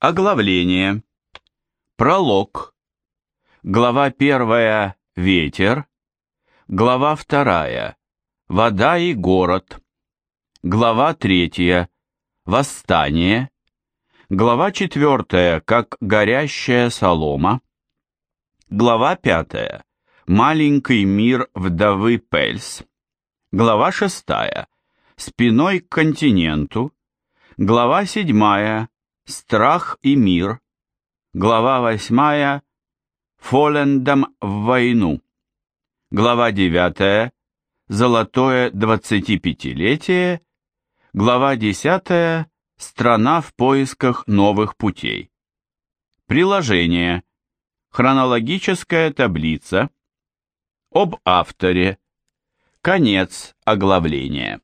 Оглавление. Пролог. Глава первая «Ветер». Глава вторая «Вода и город». Глава третья «Восстание». Глава четвертая «Как горящая солома». Глава пятая «Маленький мир вдовы Пельс». Глава шестая «Спиной к континенту». Глава седьмая Страх и мир. Глава 8. Фолендом в войну. Глава 9. Золотое 25-летие. Глава 10. Страна в поисках новых путей. Приложение. Хронологическая таблица. Об авторе. Конец оглавления.